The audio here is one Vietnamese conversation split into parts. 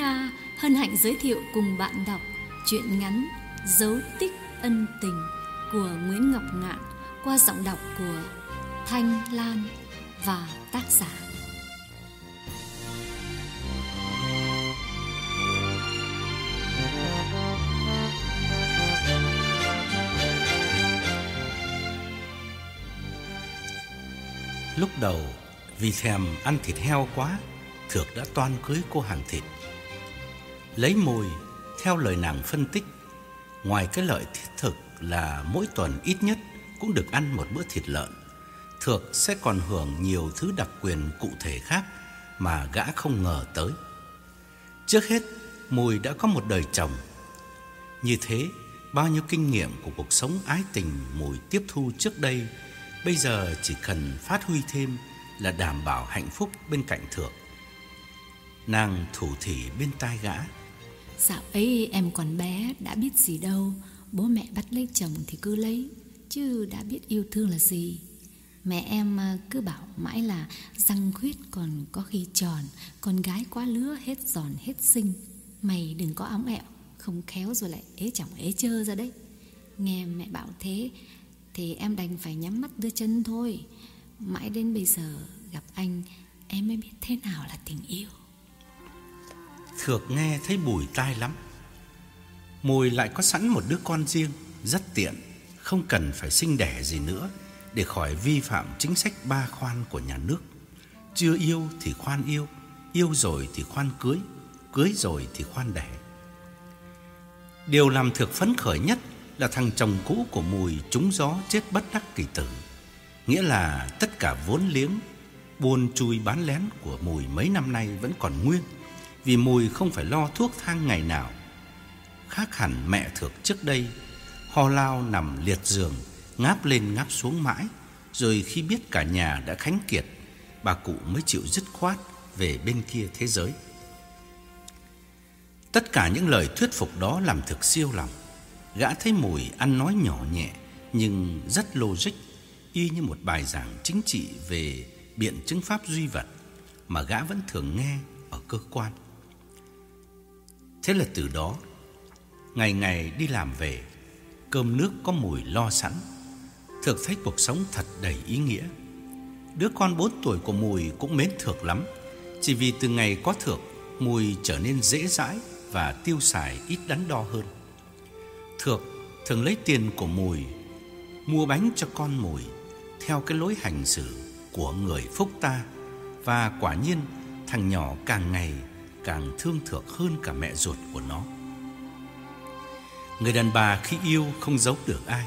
Nga hân hạnh giới thiệu cùng bạn đọc truyện ngắn Dấu tích ân tình của Nguyễn Ngọc Ngạn qua giọng đọc của Thanh Lan và tác giả. Lúc đầu vì thèm ăn thịt heo quá, Thược đã toan cưới cô hàng thịt Lấy mồi Theo lời nàng phân tích. Ngoài cái lợi thiết thực là Mỗi tuần ít nhất Cũng được ăn một bữa thịt lợn, Thược sẽ còn hưởng nhiều thứ đặc quyền cụ thể khác Mà gã không ngờ tới. Trước hết Mùi đã có một đời chồng Như thế, Bao nhiêu kinh nghiệm của cuộc sống ái tình Mùi tiếp thu trước đây, Bây giờ chỉ cần phát huy thêm Là đảm bảo hạnh phúc bên cạnh Thược. Nàng thủ thỉ bên tai gã. Dạo ấy em còn bé đã biết gì đâu. Bố mẹ bắt lấy chồng thì cứ lấy, Chứ đã biết yêu thương là gì. Mẹ em à, cứ bảo mãi là răng khuyết còn có khi tròn, Con gái quá lứa hết giòn hết xinh. Mày đừng có óng ẹo, Không khéo rồi lại ế chồng ế chơ ra đấy. Nghe mẹ bảo thế, Thì em đành phải nhắm mắt đưa chân thôi. Mãi đến bây giờ gặp anh, Em mới biết thế nào là tình yêu. Thược nghe thấy bùi tai lắm. Mùi lại có sẵn một đứa con riêng, Rất tiện, Không cần phải sinh đẻ gì nữa Để khỏi vi phạm chính sách ba khoan của nhà nước. Chưa yêu thì khoan yêu Yêu rồi thì khoan cưới Cưới rồi thì khoan đẻ. Điều làm Thược phấn khởi nhất Là thằng chồng cũ của Mùi trúng gió chết bất đắc kỳ tử. Nghĩa là tất cả vốn liếng, Buôn chui bán lén của Mùi mấy năm nay vẫn còn nguyên vì Mùi không phải lo thuốc thang ngày nào. Khác hẳn mẹ Thược trước đây, ho lao nằm liệt giường, ngáp lên ngáp xuống mãi, rồi khi biết cả nhà đã khánh kiệt, bà cụ mới chịu dứt khoát về bên kia thế giới. Tất cả những lời thuyết phục đó làm Thực siêu lòng. Gã thấy Mùi ăn nói nhỏ nhẹ nhưng rất logic, y như một bài giảng chính trị về biện chứng pháp duy vật mà gã vẫn thường nghe ở cơ quan. Thế là từ đó, Ngày ngày đi làm về, Cơm nước có mùi lo sẵn, Thực thấy cuộc sống thật đầy ý nghĩa. Đứa con 4 tuổi của Mùi cũng mến Thược lắm, Chỉ vì từ ngày có Thược, Mùi trở nên dễ dãi Và tiêu xài ít đắn đo hơn. Thược thường lấy tiền của Mùi, Mua bánh cho con Mùi Theo cái lối hành xử Của người phúc ta Và quả nhiên thằng nhỏ càng ngày càng thương thược hơn cả mẹ ruột của nó. Người đàn bà khi yêu không giấu được ai.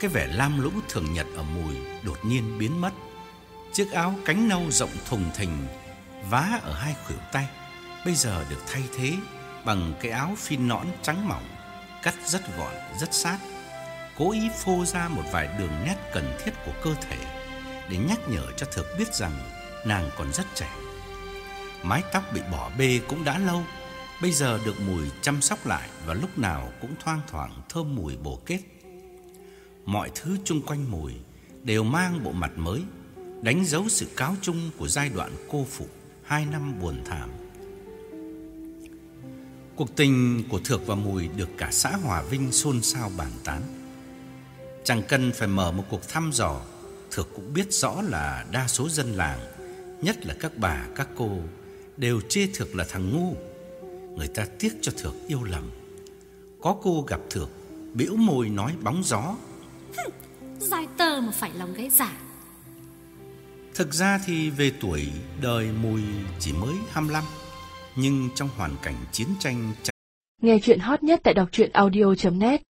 Cái vẻ lam lũ thường nhật ở mùi đột nhiên biến mất. Chiếc áo cánh nâu rộng thùng thình vá ở hai khuỷu tay bây giờ được thay thế bằng cái áo phin nõn trắng mỏng, cắt rất gọn, rất sát. Cố ý phô ra một vài đường nét cần thiết của cơ thể để nhắc nhở cho Thực biết rằng nàng còn rất trẻ. Mái tóc bị bỏ bê cũng đã lâu Bây giờ được mùi chăm sóc lại Và lúc nào cũng thoang thoảng thơm mùi bổ kết. Mọi thứ chung quanh mùi Đều mang bộ mặt mới Đánh dấu sự cáo chung của giai đoạn cô phụ Hai năm buồn thảm. Cuộc tình của Thược và Mùi Được cả xã Hòa Vinh xôn xao bàn tán. Chẳng cần phải mở một cuộc thăm dò Thược cũng biết rõ là đa số dân làng Nhất là các bà, các cô đều chê Thược là thằng ngu. Người ta tiếc cho Thược yêu lầm. Có cô gặp Thược, biểu môi nói bóng gió. Dài tờ mà phải lòng gái giả. Thực ra thì về tuổi đời Mùi chỉ mới 25, nhưng trong hoàn cảnh chiến tranh Nghe chuyện hot nhất tại đọc truyện audio.net